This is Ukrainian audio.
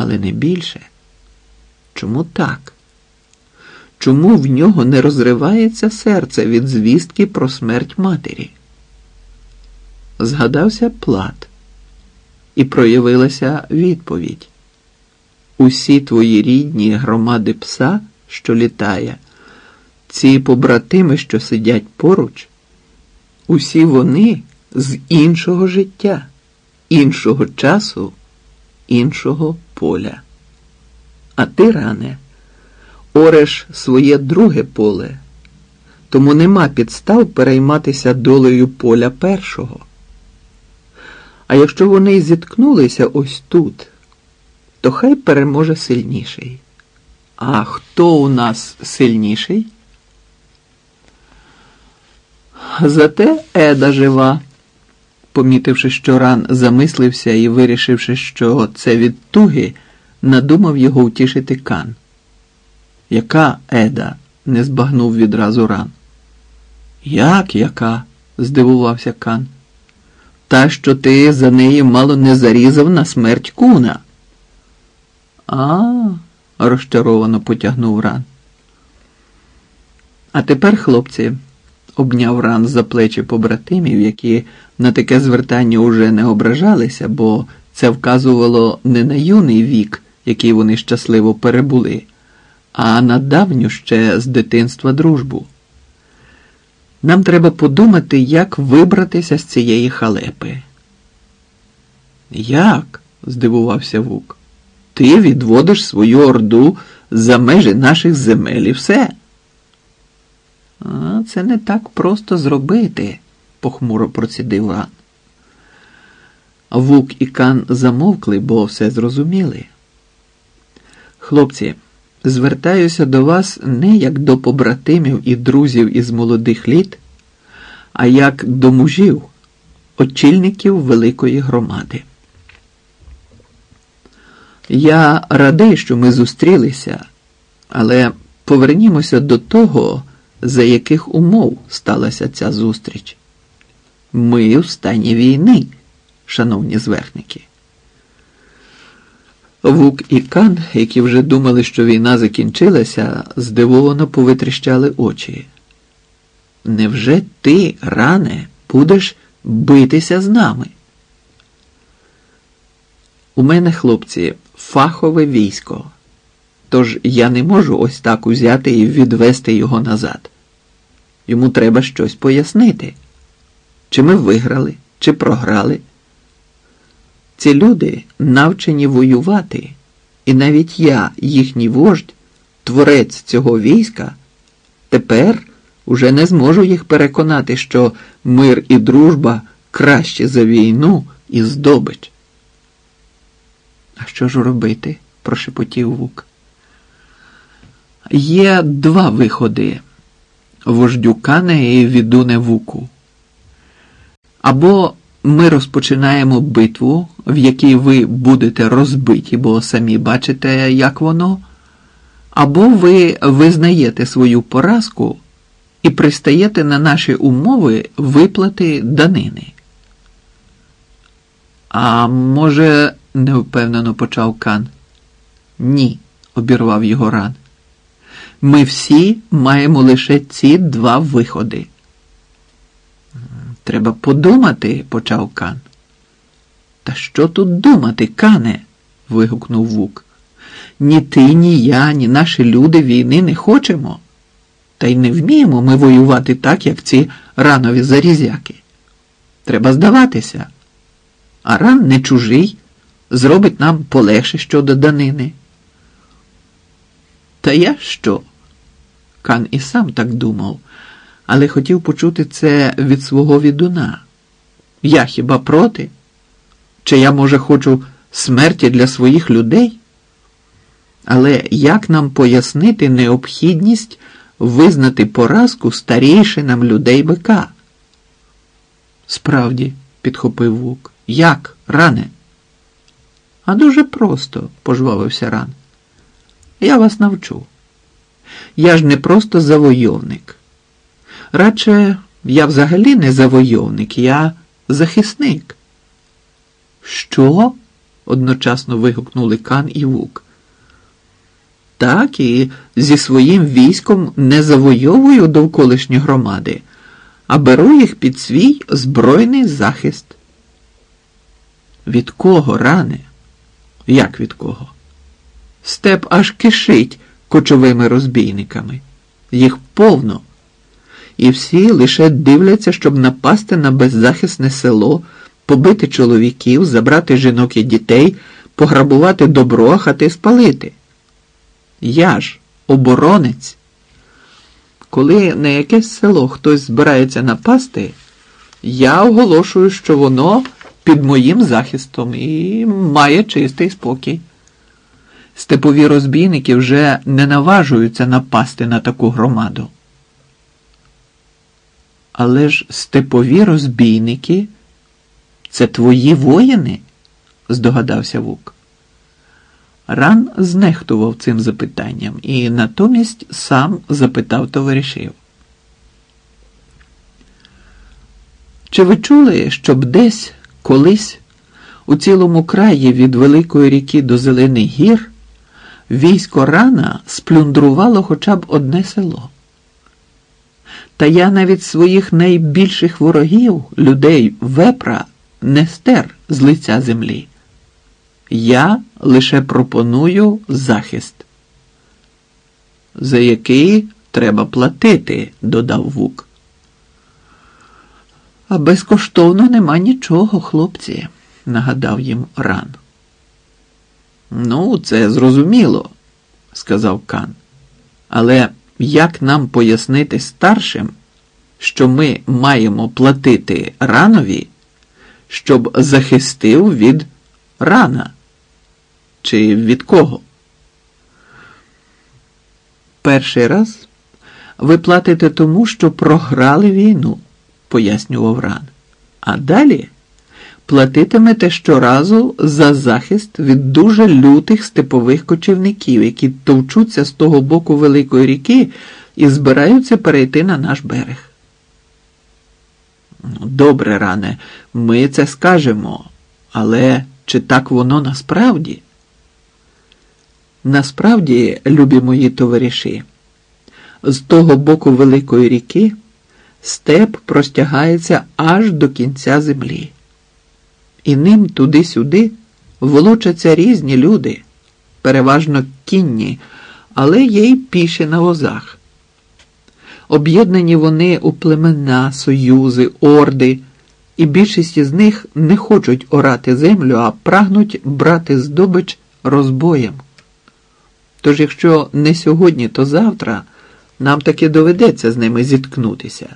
але не більше. Чому так? Чому в нього не розривається серце від звістки про смерть матері? Згадався плат, і проявилася відповідь. Усі твої рідні громади пса, що літає, ці побратими, що сидять поруч, усі вони з іншого життя, іншого часу, іншого поля. А ти, ране, ореш своє друге поле, тому нема підстав перейматися долею поля першого. А якщо вони зіткнулися ось тут, то хай переможе сильніший. А хто у нас сильніший? Зате Еда жива, помітивши, що ран замислився і вирішивши, що це від туги, надумав його втішити Кан. Яка Еда? не збагнув відразу ран. Як яка? здивувався Кан. Та, що ти за неї мало не зарізав на смерть куна. А, розчаровано потягнув ран. А тепер, хлопці, обняв ран за плечі побратимів, які на таке звертання уже не ображалися, бо це вказувало не на юний вік, який вони щасливо перебули, а на давню ще з дитинства дружбу. Нам треба подумати, як вибратися з цієї халепи. Як? здивувався Вук. Ти відводиш свою орду за межі наших земель і все. А це не так просто зробити, похмуро процідив ран. Вук і Кан замовкли, бо все зрозуміли. Хлопці, звертаюся до вас не як до побратимів і друзів із молодих літ, а як до мужів, очільників великої громади. Я радий, що ми зустрілися, але повернімося до того, за яких умов сталася ця зустріч. Ми в стані війни, шановні зверхники. Вук і Кан, які вже думали, що війна закінчилася, здивовано повитріщали очі. Невже ти, ране, будеш битися з нами? У мене, хлопці, фахове військо, тож я не можу ось так узяти і відвести його назад. Йому треба щось пояснити. Чи ми виграли, чи програли. Ці люди навчені воювати, і навіть я, їхній вождь, творець цього війська, тепер уже не зможу їх переконати, що мир і дружба краще за війну і здобич. А що ж робити? прошепотів вук. Є два виходи вождю Кане і відуне вуку. Або ми розпочинаємо битву, в якій ви будете розбиті, бо самі бачите, як воно, або ви визнаєте свою поразку і пристаєте на наші умови виплати данини. А може, невпевнено почав Кан. Ні, обірвав його ран. Ми всі маємо лише ці два виходи. Треба подумати, почав Кан. Та що тут думати, Кане? вигукнув Вук. Ні ти, ні я, ні наші люди війни не хочемо. Та й не вміємо ми воювати так, як ці ранові зарізяки. Треба здаватися. А ран не чужий, зробить нам полегше щодо данини. Та я що? Кан і сам так думав, але хотів почути це від свого відуна. Я хіба проти? Чи я, може, хочу смерті для своїх людей? Але як нам пояснити необхідність визнати поразку старійшинам людей бика? Справді, підхопив вук. Як, ране? А дуже просто, пожвавився ран. Я вас навчу. Я ж не просто завойовник. Радше я взагалі не завойовник, я захисник. Що? одночасно вигукнули Кан і Вук. Так і зі своїм військом не завойовую довколишні громади, а беру їх під свій збройний захист. Від кого ране? Як від кого? Степ аж кишить кочовими розбійниками. Їх повно. І всі лише дивляться, щоб напасти на беззахисне село, побити чоловіків, забрати жінок і дітей, пограбувати добро, а хати спалити. Я ж оборонець. Коли на якесь село хтось збирається напасти, я оголошую, що воно під моїм захистом і має чистий спокій. Степові розбійники вже не наважуються напасти на таку громаду. Але ж степові розбійники це твої воїни? здогадався Вук. Ран знехтував цим запитанням і натомість сам запитав товаришів. Чи ви чули, щоб десь колись у цілому краї від Великої ріки до Зелених гір військо рана сплюндрувало хоча б одне село? Та я навіть своїх найбільших ворогів, людей вепра, не стер з лиця землі. Я лише пропоную захист, за який треба платити, додав Вук. А безкоштовно нема нічого, хлопці, нагадав їм ран. Ну, це зрозуміло, сказав Кан. Але як нам пояснити старшим, що ми маємо платити ранові, щоб захистив від рана? Чи від кого? Перший раз ви платите тому, що програли війну, пояснював ран. А далі платитимете щоразу за захист від дуже лютих степових кочівників, які товчуться з того боку Великої ріки і збираються перейти на наш берег. Ну, добре, ране, ми це скажемо, але чи так воно насправді? Насправді, любі мої товариші, з того боку Великої ріки степ простягається аж до кінця землі, і ним туди-сюди волочаться різні люди, переважно кінні, але є й піші на возах. Об'єднані вони у племена, союзи, орди, і більшість із них не хочуть орати землю, а прагнуть брати здобич розбоєм. Тож, якщо не сьогодні, то завтра нам таки доведеться з ними зіткнутися.